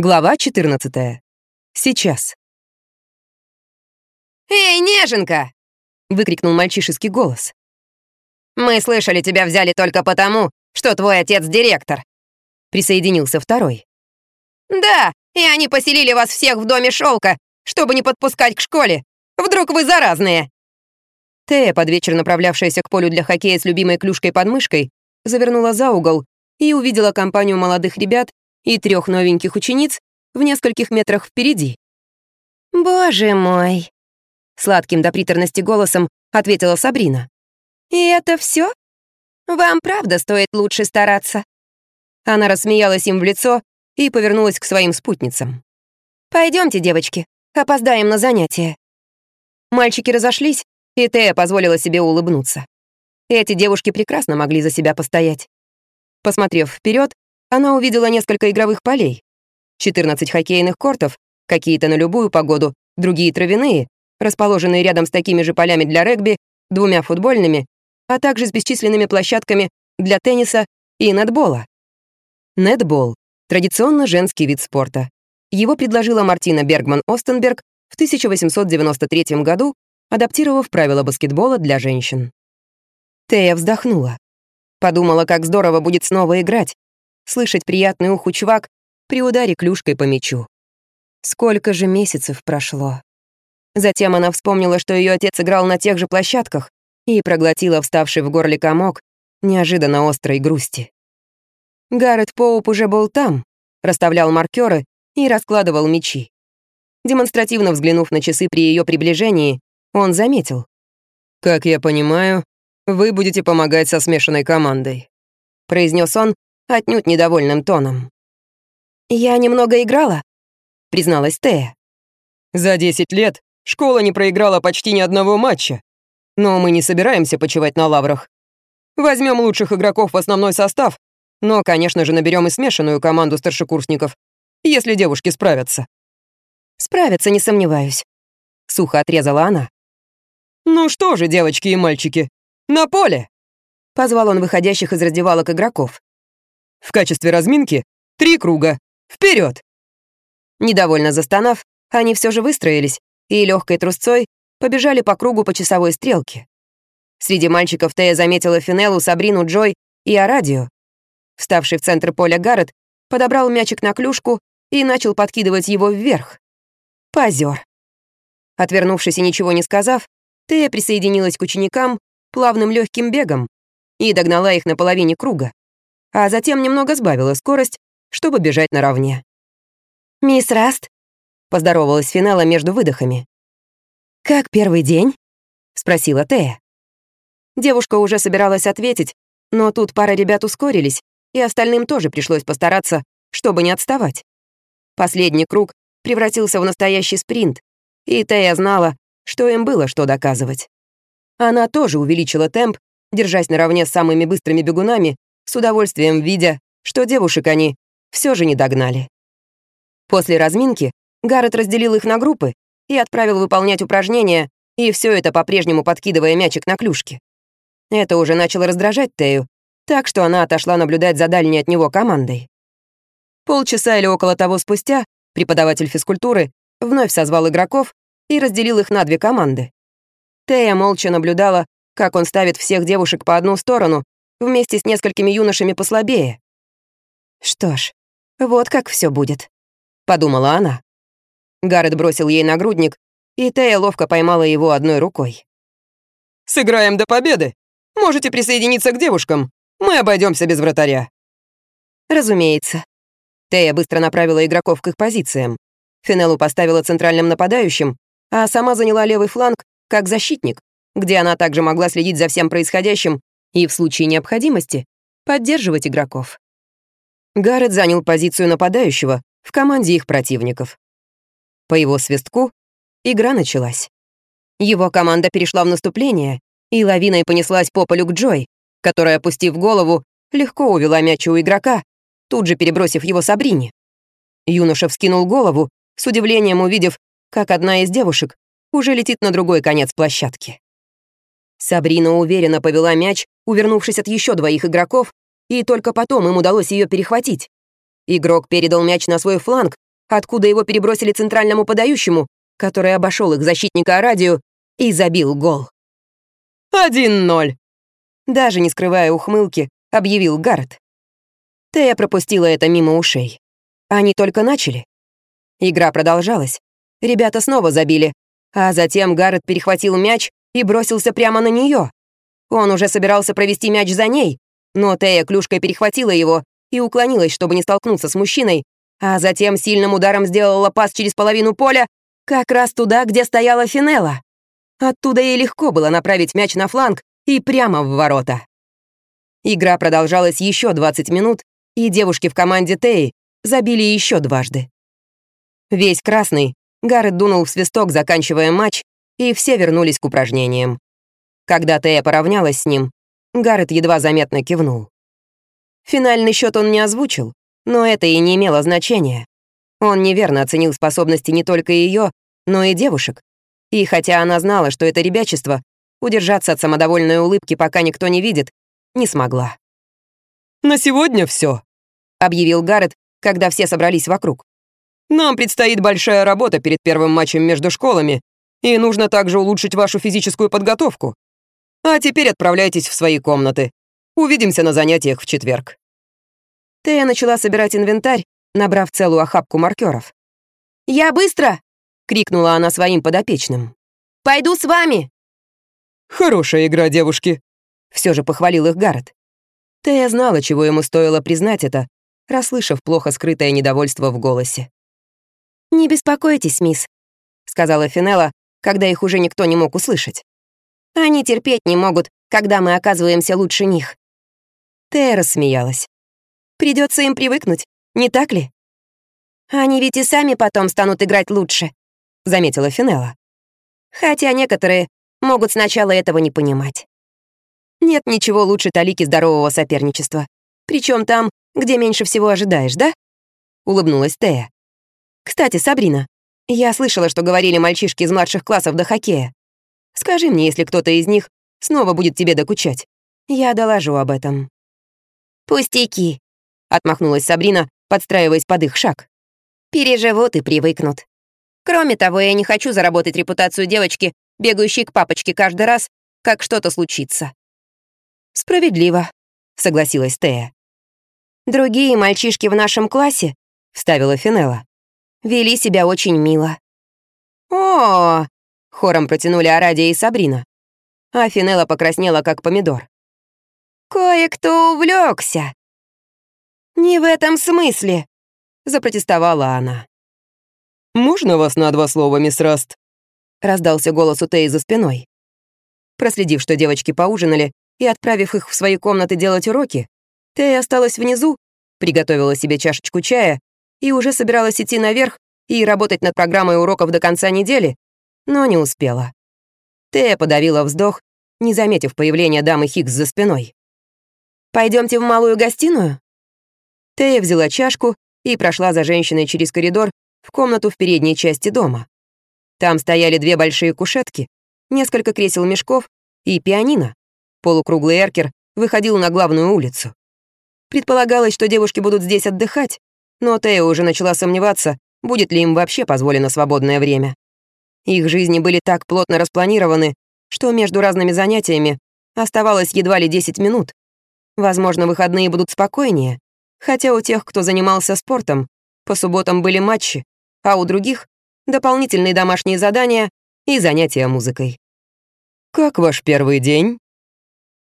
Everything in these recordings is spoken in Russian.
Глава 14. Сейчас. «Эй, неженка!» — выкрикнул мальчишеский голос. «Мы слышали, тебя взяли только потому, что твой отец директор», — присоединился второй. «Да, и они поселили вас всех в доме шелка, чтобы не подпускать к школе. Вдруг вы заразные!» Тея, под вечер направлявшаяся к полю для хоккея с любимой клюшкой под мышкой, завернула за угол и увидела компанию молодых ребят, и трех новеньких учениц в нескольких метрах впереди. «Боже мой!» — сладким до приторности голосом ответила Сабрина. «И это все? Вам правда стоит лучше стараться?» Она рассмеялась им в лицо и повернулась к своим спутницам. Пойдемте, девочки, опоздаем на занятия». Мальчики разошлись, и Тея позволила себе улыбнуться. Эти девушки прекрасно могли за себя постоять. Посмотрев вперед, она увидела несколько игровых полей. 14 хоккейных кортов, какие-то на любую погоду, другие травяные, расположенные рядом с такими же полями для регби, двумя футбольными, а также с бесчисленными площадками для тенниса и нетбола. Нетбол — традиционно женский вид спорта. Его предложила Мартина Бергман-Остенберг в 1893 году, адаптировав правила баскетбола для женщин. Тея вздохнула. Подумала, как здорово будет снова играть, слышать приятный уху чувак при ударе клюшкой по мячу. Сколько же месяцев прошло. Затем она вспомнила, что ее отец играл на тех же площадках и проглотила вставший в горле комок неожиданно острой грусти. Гаррет Поуп уже был там, расставлял маркеры и раскладывал мячи. Демонстративно взглянув на часы при ее приближении, он заметил. «Как я понимаю, вы будете помогать со смешанной командой», произнес он, отнюдь недовольным тоном. «Я немного играла», — призналась Тея. «За 10 лет школа не проиграла почти ни одного матча. Но мы не собираемся почивать на лаврах. Возьмем лучших игроков в основной состав, но, конечно же, наберем и смешанную команду старшекурсников, если девушки справятся». «Справятся, не сомневаюсь», — сухо отрезала она. «Ну что же, девочки и мальчики, на поле!» — позвал он выходящих из раздевалок игроков. В качестве разминки три круга. Вперед! Недовольно застонав, они все же выстроились и легкой трусцой побежали по кругу по часовой стрелке. Среди мальчиков Тея заметила Финеллу, Сабрину, Джой и Арадио. Вставший в центр поля Гаррет подобрал мячик на клюшку и начал подкидывать его вверх. Позер. Отвернувшись и ничего не сказав, Тея присоединилась к ученикам плавным легким бегом и догнала их на половине круга а затем немного сбавила скорость, чтобы бежать наравне. «Мисс Раст?» — поздоровалась Финала между выдохами. «Как первый день?» — спросила Тея. Девушка уже собиралась ответить, но тут пара ребят ускорились, и остальным тоже пришлось постараться, чтобы не отставать. Последний круг превратился в настоящий спринт, и Тея знала, что им было что доказывать. Она тоже увеличила темп, держась наравне с самыми быстрыми бегунами, с удовольствием видя, что девушек они все же не догнали. После разминки Гаррет разделил их на группы и отправил выполнять упражнения, и все это по-прежнему подкидывая мячик на клюшки. Это уже начало раздражать Тею, так что она отошла наблюдать за дальней от него командой. Полчаса или около того спустя преподаватель физкультуры вновь созвал игроков и разделил их на две команды. Тея молча наблюдала, как он ставит всех девушек по одну сторону вместе с несколькими юношами послабее. «Что ж, вот как все будет», — подумала она. Гаррет бросил ей нагрудник, и Тея ловко поймала его одной рукой. «Сыграем до победы! Можете присоединиться к девушкам, мы обойдемся без вратаря». Разумеется. Тея быстро направила игроков к их позициям. Финеллу поставила центральным нападающим, а сама заняла левый фланг как защитник, где она также могла следить за всем происходящим и в случае необходимости поддерживать игроков. Гаррет занял позицию нападающего в команде их противников. По его свистку игра началась. Его команда перешла в наступление, и лавиной понеслась по полю к Джой, которая, опустив голову, легко увела мяч у игрока, тут же перебросив его Сабрине. Юноша вскинул голову, с удивлением увидев, как одна из девушек уже летит на другой конец площадки. Сабрина уверенно повела мяч, увернувшись от еще двоих игроков, и только потом им удалось ее перехватить. Игрок передал мяч на свой фланг, откуда его перебросили центральному подающему, который обошел их защитника радио и забил гол. «Один ноль!» Даже не скрывая ухмылки, объявил Гаррет. Тея пропустила это мимо ушей. Они только начали. Игра продолжалась. Ребята снова забили, а затем Гаррет перехватил мяч и бросился прямо на нее. Он уже собирался провести мяч за ней, но Тея клюшкой перехватила его и уклонилась, чтобы не столкнуться с мужчиной, а затем сильным ударом сделала пас через половину поля как раз туда, где стояла Финелла. Оттуда ей легко было направить мяч на фланг и прямо в ворота. Игра продолжалась еще 20 минут, и девушки в команде Теи забили еще дважды. Весь красный, Гаррет дунул в свисток, заканчивая матч, и все вернулись к упражнениям. Когда Тея поравнялась с ним, Гаррет едва заметно кивнул. Финальный счет он не озвучил, но это и не имело значения. Он неверно оценил способности не только ее, но и девушек. И хотя она знала, что это ребячество, удержаться от самодовольной улыбки, пока никто не видит, не смогла. «На сегодня все, объявил Гаррет, когда все собрались вокруг. «Нам предстоит большая работа перед первым матчем между школами, и нужно также улучшить вашу физическую подготовку. А теперь отправляйтесь в свои комнаты. Увидимся на занятиях в четверг». Тея начала собирать инвентарь, набрав целую охапку маркеров. «Я быстро!» — крикнула она своим подопечным. «Пойду с вами!» «Хорошая игра, девушки!» — все же похвалил их Гаррет. Тея знала, чего ему стоило признать это, расслышав плохо скрытое недовольство в голосе. «Не беспокойтесь, мисс», — сказала Финелла, когда их уже никто не мог услышать. «Они терпеть не могут, когда мы оказываемся лучше них». Тея рассмеялась. Придется им привыкнуть, не так ли?» «Они ведь и сами потом станут играть лучше», — заметила Финелла. «Хотя некоторые могут сначала этого не понимать». Нет ничего лучше талики здорового соперничества. Причем там, где меньше всего ожидаешь, да?» Улыбнулась Тея. «Кстати, Сабрина, я слышала, что говорили мальчишки из младших классов до хоккея. Скажи мне, если кто-то из них снова будет тебе докучать. Я доложу об этом». «Пустяки», — отмахнулась Сабрина, подстраиваясь под их шаг. «Переживут и привыкнут. Кроме того, я не хочу заработать репутацию девочки, бегающей к папочке каждый раз, как что-то случится». «Справедливо», — согласилась Тея. «Другие мальчишки в нашем классе», — вставила Финелла, «вели себя очень мило». «О!», хором протянули Арадия и Сабрина. А Финелла покраснела, как помидор. «Кое-кто увлекся. «Не в этом смысле», — запротестовала она. «Можно вас на два слова, мисс Раст?» — раздался голос у Теи за спиной. Проследив, что девочки поужинали, и отправив их в свои комнаты делать уроки, Тея осталась внизу, приготовила себе чашечку чая и уже собиралась идти наверх и работать над программой уроков до конца недели, но не успела. Тея подавила вздох, не заметив появления дамы Хикс за спиной. Пойдемте в малую гостиную?» Тея взяла чашку и прошла за женщиной через коридор в комнату в передней части дома. Там стояли две большие кушетки, несколько кресел-мешков и пианино. Полукруглый эркер выходил на главную улицу. Предполагалось, что девушки будут здесь отдыхать, но Тея уже начала сомневаться, будет ли им вообще позволено свободное время. Их жизни были так плотно распланированы, что между разными занятиями оставалось едва ли 10 минут. Возможно, выходные будут спокойнее, Хотя у тех, кто занимался спортом, по субботам были матчи, а у других — дополнительные домашние задания и занятия музыкой. «Как ваш первый день?»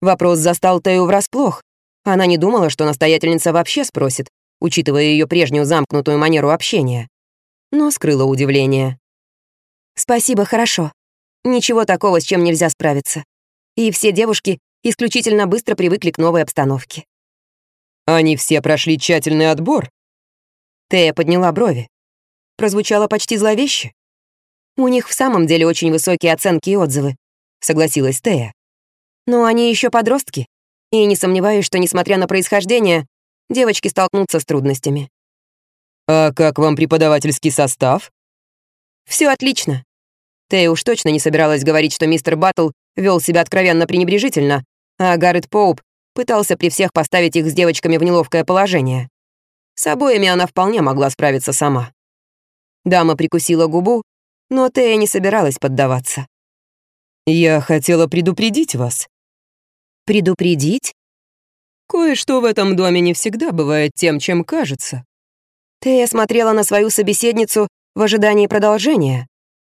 Вопрос застал Тею врасплох. Она не думала, что настоятельница вообще спросит, учитывая ее прежнюю замкнутую манеру общения. Но скрыла удивление. «Спасибо, хорошо. Ничего такого, с чем нельзя справиться. И все девушки исключительно быстро привыкли к новой обстановке. Они все прошли тщательный отбор. Тея подняла брови. Прозвучало почти зловеще. У них в самом деле очень высокие оценки и отзывы, согласилась Тея. Но они еще подростки, и не сомневаюсь, что, несмотря на происхождение, девочки столкнутся с трудностями. «А как вам преподавательский состав?» Все отлично». Тея уж точно не собиралась говорить, что мистер Баттл вел себя откровенно пренебрежительно, а Гаррет Поуп пытался при всех поставить их с девочками в неловкое положение. С обоими она вполне могла справиться сама. Дама прикусила губу, но Тея не собиралась поддаваться. «Я хотела предупредить вас». «Предупредить?» «Кое-что в этом доме не всегда бывает тем, чем кажется». Тея смотрела на свою собеседницу в ожидании продолжения,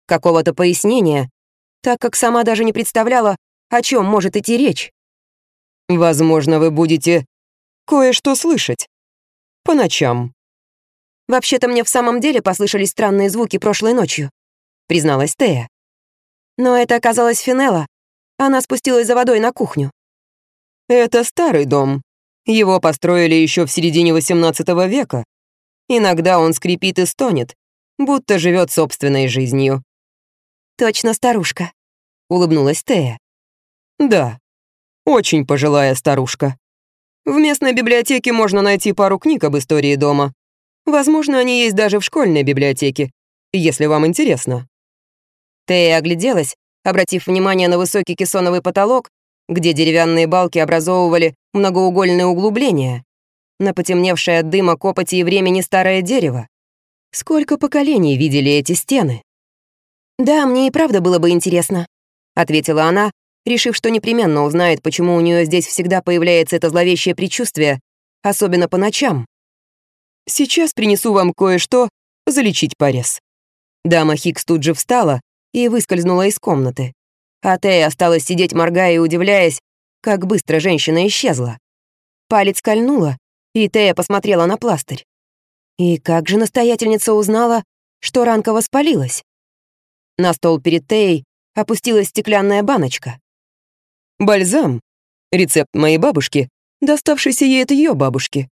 какого-то пояснения, так как сама даже не представляла, о чем может идти речь. «Возможно, вы будете кое-что слышать. По ночам». «Вообще-то мне в самом деле послышались странные звуки прошлой ночью», — призналась Тея. Но это оказалась Финелла. Она спустилась за водой на кухню. «Это старый дом. Его построили еще в середине XVIII века. Иногда он скрипит и стонет, будто живет собственной жизнью». «Точно старушка», — улыбнулась Тея. «Да, очень пожилая старушка. В местной библиотеке можно найти пару книг об истории дома. Возможно, они есть даже в школьной библиотеке, если вам интересно». Тея огляделась, обратив внимание на высокий кессоновый потолок, где деревянные балки образовывали многоугольные углубления, на потемневшее от дыма, копоти и времени старое дерево. Сколько поколений видели эти стены? «Да, мне и правда было бы интересно», — ответила она, решив, что непременно узнает, почему у нее здесь всегда появляется это зловещее предчувствие, особенно по ночам. «Сейчас принесу вам кое-что залечить порез». Дама Хикс тут же встала и выскользнула из комнаты. А Тея осталась сидеть, моргая и удивляясь, как быстро женщина исчезла. Палец кольнула, и Тея посмотрела на пластырь. И как же настоятельница узнала, что ранка воспалилась? На стол перед Теей опустилась стеклянная баночка. Бальзам. Рецепт моей бабушки, доставшийся ей от ее бабушки.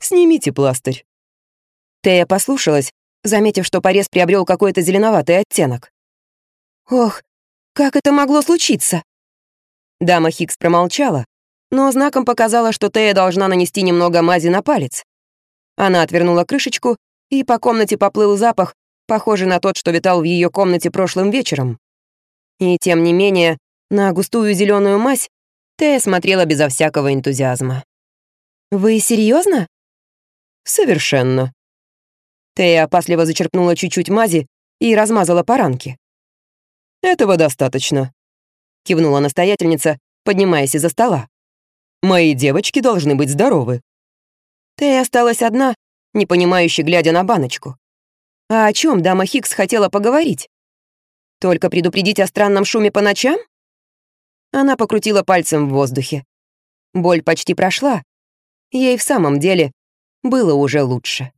Снимите пластырь». Тея послушалась, заметив, что порез приобрел какой-то зеленоватый оттенок. «Ох, как это могло случиться?» Дама Хикс промолчала, но знаком показала, что Тея должна нанести немного мази на палец. Она отвернула крышечку, и по комнате поплыл запах, похожий на тот, что витал в ее комнате прошлым вечером. И тем не менее, на густую зеленую мазь Тея смотрела безо всякого энтузиазма. «Вы серьезно? «Совершенно». Тея опасливо зачерпнула чуть-чуть мази и размазала по ранке. «Этого достаточно», — кивнула настоятельница, поднимаясь из-за стола. «Мои девочки должны быть здоровы». Тея осталась одна, непонимающе глядя на баночку. А о чем дама Хикс хотела поговорить? Только предупредить о странном шуме по ночам? Она покрутила пальцем в воздухе. Боль почти прошла. Ей в самом деле было уже лучше.